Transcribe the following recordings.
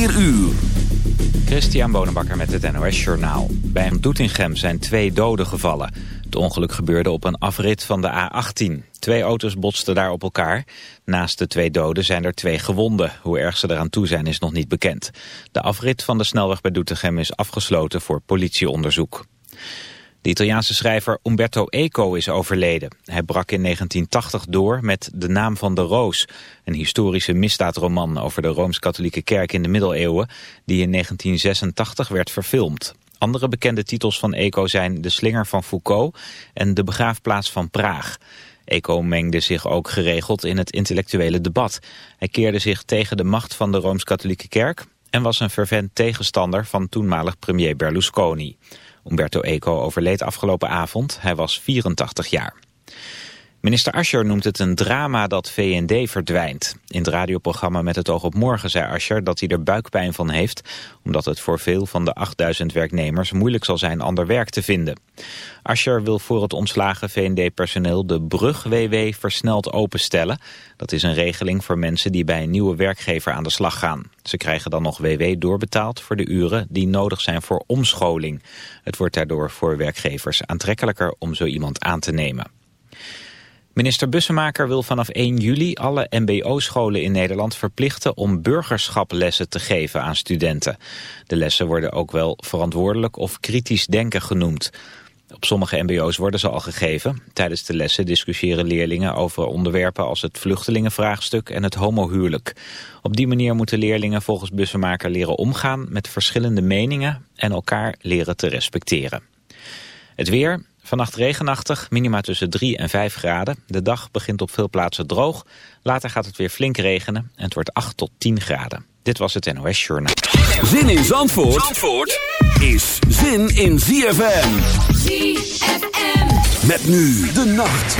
4 uur. Christian Bonenbakker met het NOS Journaal. Bij een Doetinchem zijn twee doden gevallen. Het ongeluk gebeurde op een afrit van de A18. Twee auto's botsten daar op elkaar. Naast de twee doden zijn er twee gewonden. Hoe erg ze eraan toe zijn is nog niet bekend. De afrit van de snelweg bij Doetinchem is afgesloten voor politieonderzoek. De Italiaanse schrijver Umberto Eco is overleden. Hij brak in 1980 door met De Naam van de Roos, een historische misdaadroman over de Rooms-Katholieke Kerk in de middeleeuwen, die in 1986 werd verfilmd. Andere bekende titels van Eco zijn De Slinger van Foucault en De Begraafplaats van Praag. Eco mengde zich ook geregeld in het intellectuele debat. Hij keerde zich tegen de macht van de Rooms-Katholieke Kerk en was een fervent tegenstander van toenmalig premier Berlusconi. Umberto Eco overleed afgelopen avond. Hij was 84 jaar. Minister Ascher noemt het een drama dat VND verdwijnt. In het radioprogramma Met het oog op morgen zei Ascher dat hij er buikpijn van heeft... omdat het voor veel van de 8000 werknemers moeilijk zal zijn ander werk te vinden. Ascher wil voor het ontslagen VND-personeel de brug-WW versneld openstellen. Dat is een regeling voor mensen die bij een nieuwe werkgever aan de slag gaan. Ze krijgen dan nog WW doorbetaald voor de uren die nodig zijn voor omscholing. Het wordt daardoor voor werkgevers aantrekkelijker om zo iemand aan te nemen. Minister Bussemaker wil vanaf 1 juli alle mbo-scholen in Nederland verplichten om burgerschaplessen te geven aan studenten. De lessen worden ook wel verantwoordelijk of kritisch denken genoemd. Op sommige mbo's worden ze al gegeven. Tijdens de lessen discussiëren leerlingen over onderwerpen als het vluchtelingenvraagstuk en het homohuwelijk. Op die manier moeten leerlingen volgens Bussemaker leren omgaan met verschillende meningen en elkaar leren te respecteren. Het weer, Vannacht regenachtig, minima tussen 3 en 5 graden. De dag begint op veel plaatsen droog. Later gaat het weer flink regenen en het wordt 8 tot 10 graden. Dit was het NOS Journaal. Zin in Zandvoort, Zandvoort is zin in ZFM. ZFM. Met nu de nacht.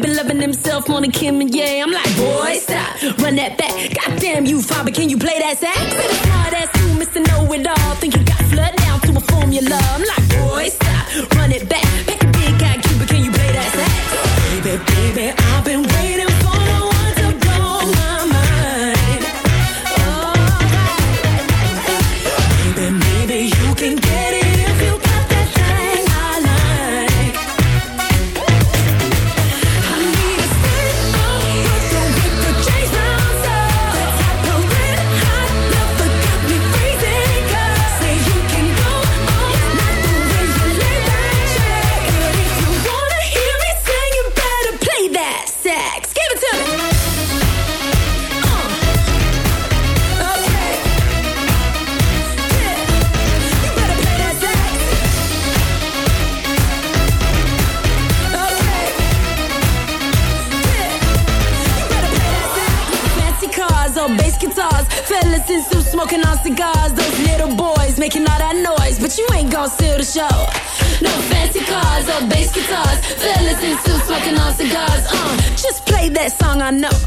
Been loving himself more than Kim and yeah. I'm like, boy, stop, run that back. Goddamn you, father, can you play that sax? Hard ass you, Mr. Know It All. Think you got flood down to a formula. I'm like, boy, stop, run it back. I know.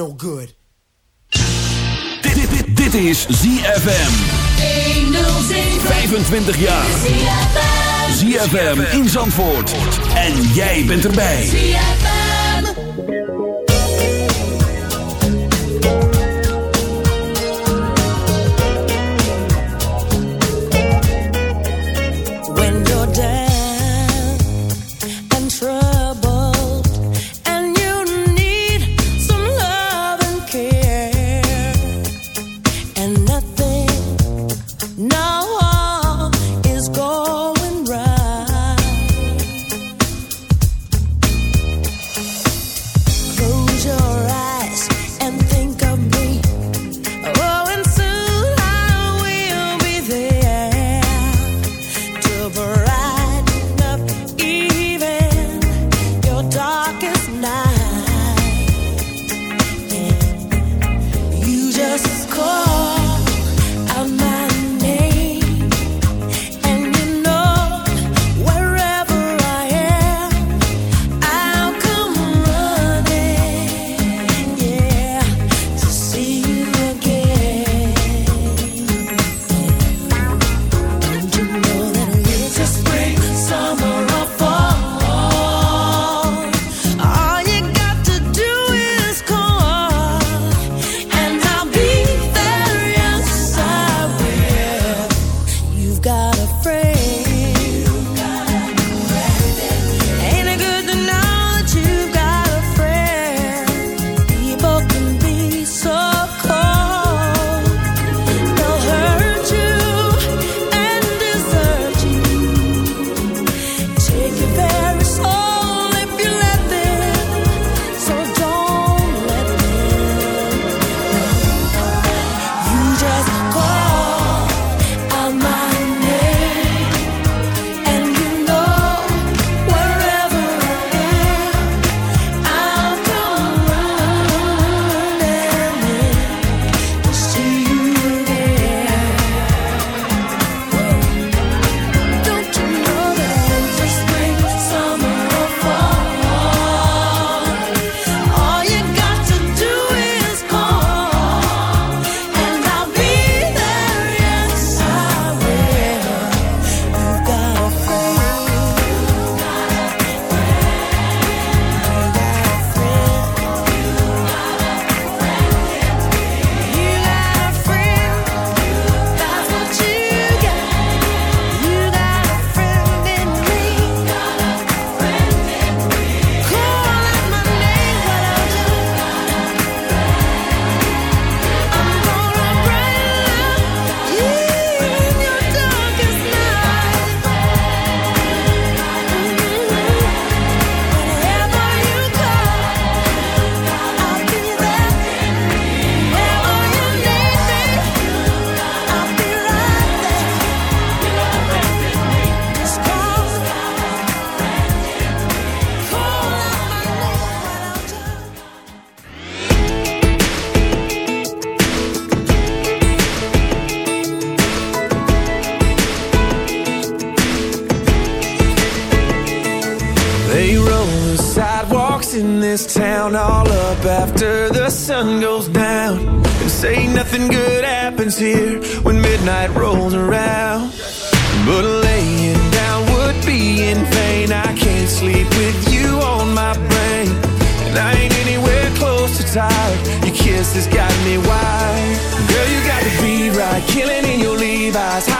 No good. Dit, dit, dit, is ZFM. 25 jaar. ZFM in Zandvoort. En jij bent erbij. ZFM. this has got me wide. Girl, you got to be right, killing in your Levi's.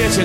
Bet you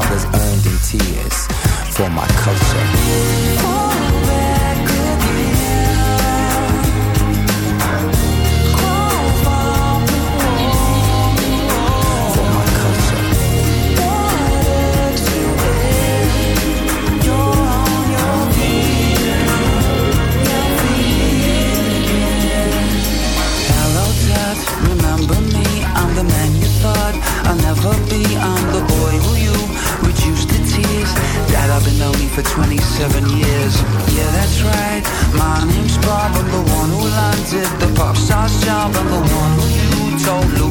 earned in tears for my culture. are but the one who told Lou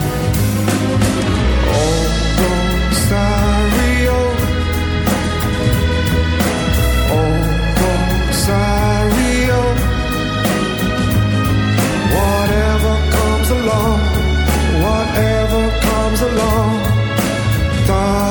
along. Thought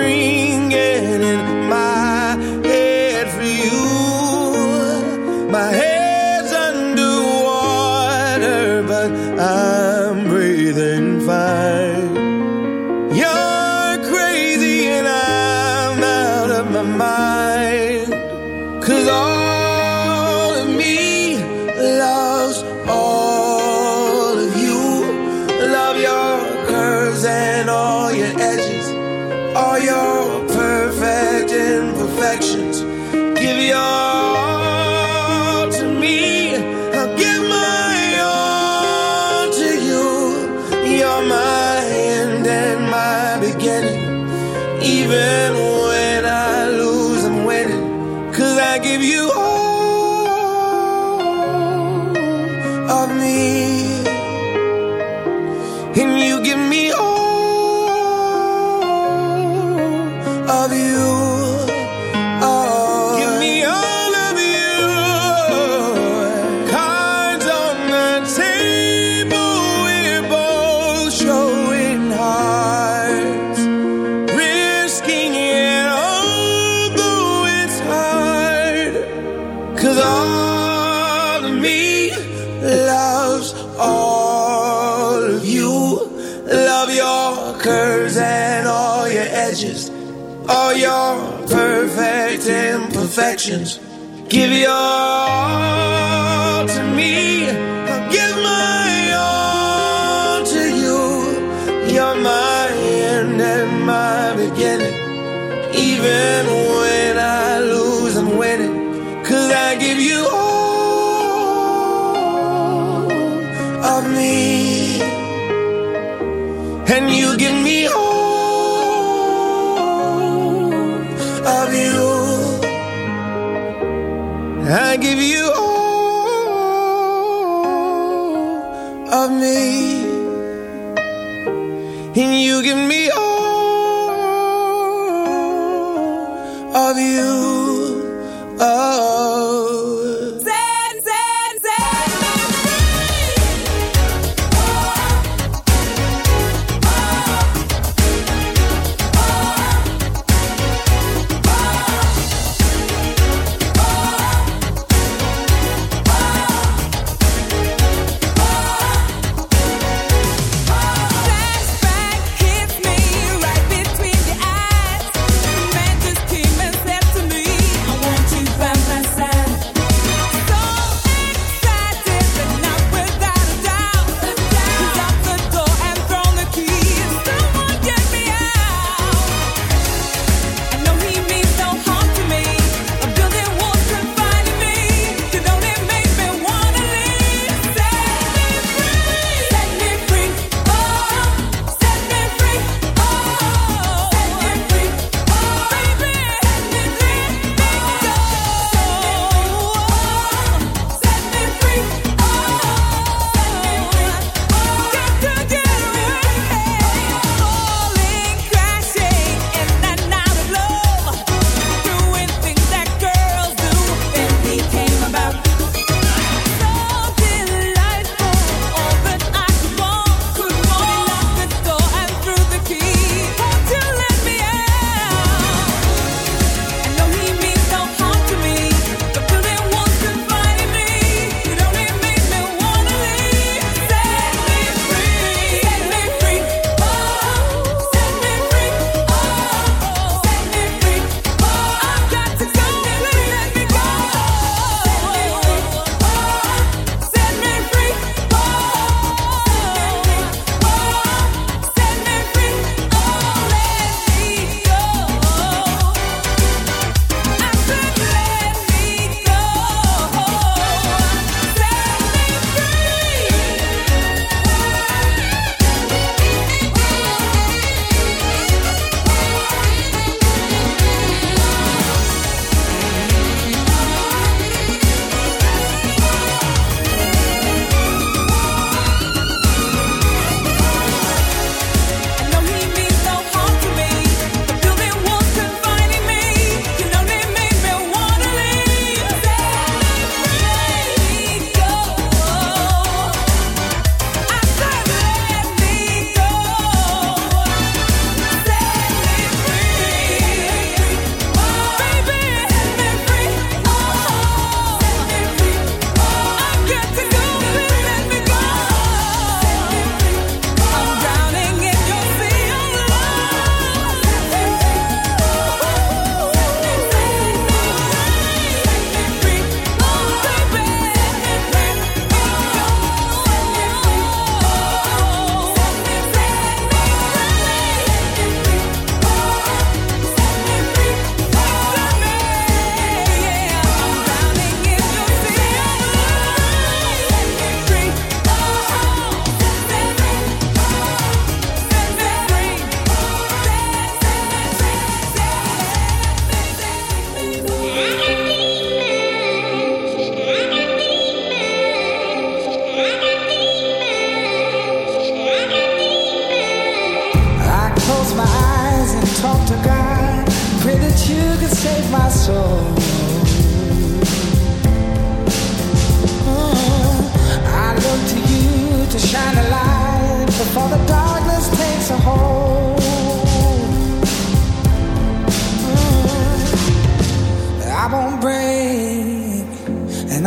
edges, all your perfect imperfections. Give your Give your all. I give you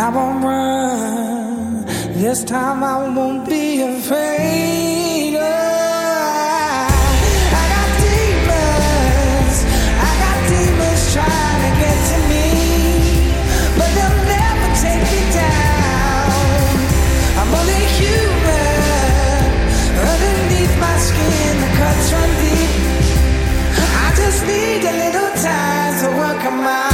I won't run. This time I won't be afraid. Oh, I got demons. I got demons trying to get to me, but they'll never take me down. I'm only human. Underneath my skin, the cuts run deep. I just need a little time to work 'em out.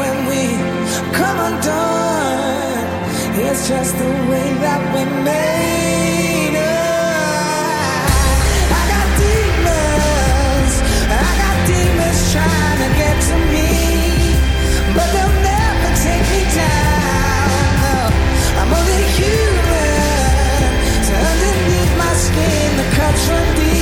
When we come undone. It's just the way that we made. I got demons. I got demons trying to get to me, but they'll never take me down. I'm only human. So underneath my skin, the.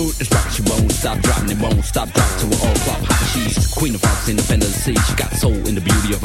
Boot and strap, she won't stop dropping, it won't stop dropping to her all flop. She's queen of hearts, independent sea. She got soul in the beauty of